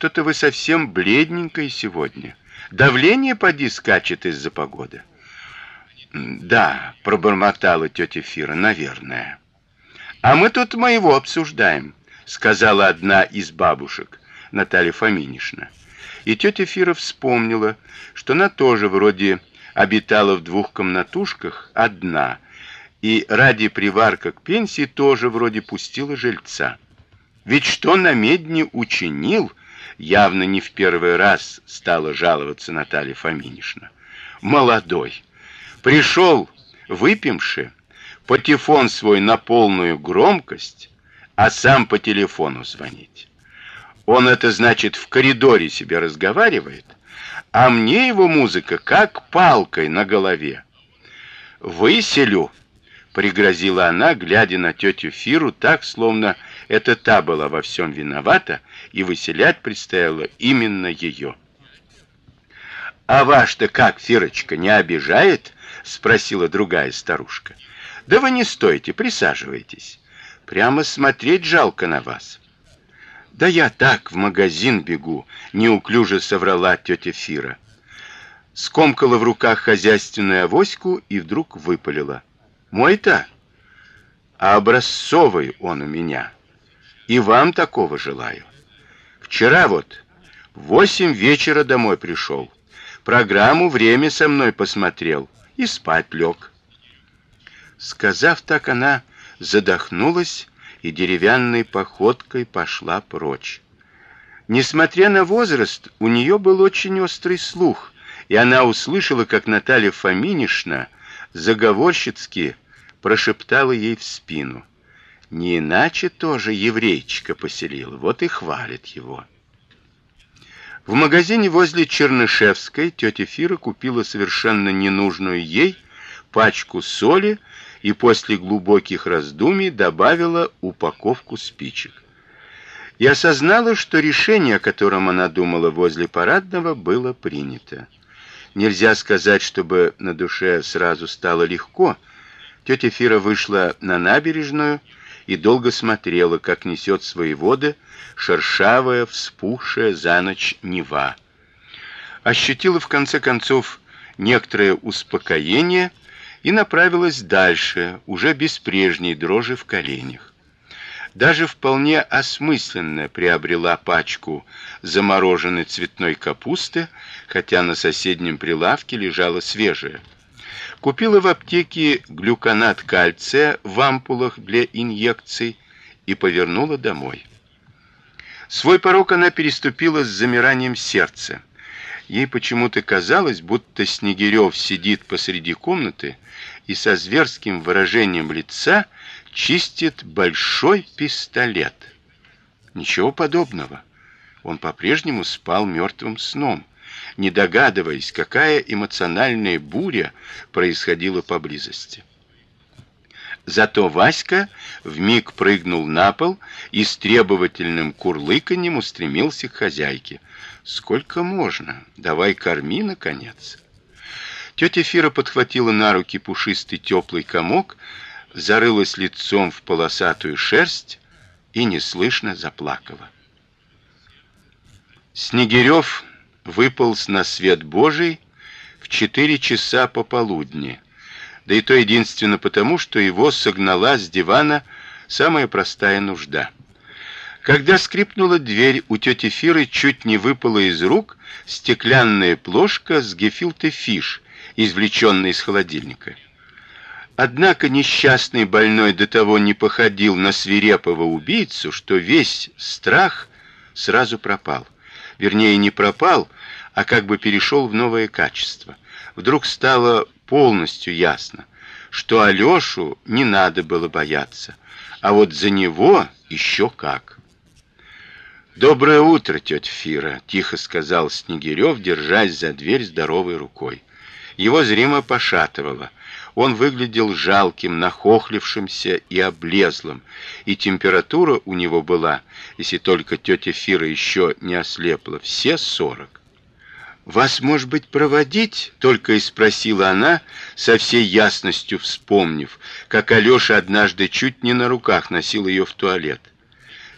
Что-то вы совсем бледненькая сегодня. Давление поди скачет из-за погоды. Да, пробормотала тетя Фира, наверное. А мы тут моего обсуждаем, сказала одна из бабушек, Наталья Фоминишна. И тетя Фира вспомнила, что она тоже вроде обитала в двух комнатушках одна, и ради приварка к пенсии тоже вроде пустила жильца. Ведь что на медне учинил, явно не в первый раз стала жаловаться Наталья Фоминишна. Молодой пришел выпивший, патефон свой на полную громкость, а сам по телефону звонить. Он это значит в коридоре себе разговаривает, а мне его музыка как палкой на голове. Выселю, пригрозила она, глядя на тетю Фиру так, словно это та была во всем виновата, и выселять предстояло именно ее. А ваш-то как, Фирочка, не обижает? спросила другая старушка. Да вы не стойте, присаживайтесь. Прямо смотреть жалко на вас. Да я так в магазин бегу, неуклюже соврала тетя Фира. Скомкала в руках хозяйственную авоську и вдруг выпалила: "Мой-то, а образцовый он у меня". И вам такого желаю. Вчера вот в восемь вечера домой пришел. Программу время со мной посмотрел и спать лег. Сказав так, она задохнулась и деревянной походкой пошла прочь. Несмотря на возраст, у нее был очень острый слух, и она услышала, как Наталья Фоминишна заговорщицки прошептала ей в спину: не иначе тоже еврейчика поселил, вот и хвалит его. В магазине возле Чернышевской тетя Фира купила совершенно ненужную ей пачку соли и после глубоких раздумий добавила упаковку спичек. И осознала, что решение, о котором она думала возле парадного, было принято. Нельзя сказать, чтобы на душе сразу стало легко. Тетя Фира вышла на набережную и долго смотрела, как несет свои воды шершавая, вспухшая за ночь Нева. Ощутила в конце концов некоторое успокоение и направилась дальше, уже без прежней дрожи в коленях. Даже вполне осмысленно приобрела пачку замороженной цветной капусты, хотя на соседнем прилавке лежала свежая. Купила в аптеке глюконат кальция в ампулах для инъекций и повернула домой. Свой порог она переступила с замиранием сердца. Ей почему-то казалось, будто Снегирев сидит посреди комнаты и со зверским выражением лица чистит большой пистолет. Ничего подобного. Он по-прежнему спал мертвым сном не догадываясь, какая эмоциональная буря происходила поблизости. Зато Васька вмиг прыгнул на пол и с требовательным курлыканьем устремился к хозяйке. Сколько можно? Давай корми наконец. Тетя Фира подхватила на руки пушистый теплый комок, зарылась лицом в полосатую шерсть и неслышно заплакала. Снегирев выполз на свет Божий в четыре часа пополудни. Да и то единственно потому, что его согнала с дивана самая простая нужда. Когда скрипнула дверь, у тети Фиры чуть не выпала из рук стеклянная плошка с гефилте фиш, извлеченная из холодильника. Однако несчастный больной до того не походил на свирепого убийцу, что весь страх сразу пропал вернее, не пропал, а как бы перешел в новое качество. Вдруг стало полностью ясно, что Алёшу не надо было бояться, а вот за него еще как. Доброе утро, тетя Фира, тихо сказал Снегирев, держась за дверь здоровой рукой. Его зримо пошатывало. Он выглядел жалким, нахохлившимся и облезлым, и температура у него была, если только тетя Фира еще не ослепла, все сорок. Вас, может быть, проводить? только и спросила она, со всей ясностью вспомнив, как Алёша однажды чуть не на руках носил ее в туалет.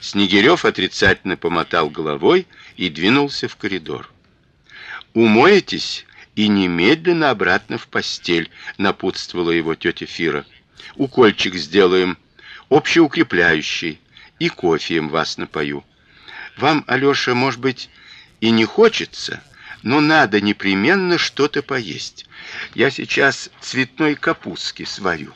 Снегирев отрицательно помотал головой и двинулся в коридор. Умоетесь и немедленно обратно в постель, напутствовала его тетя Фира. Укольчик сделаем, общеукрепляющий, и кофеем вас напою. Вам, Алёша, может быть, и не хочется, но надо непременно что-то поесть. Я сейчас цветной капустки сварю.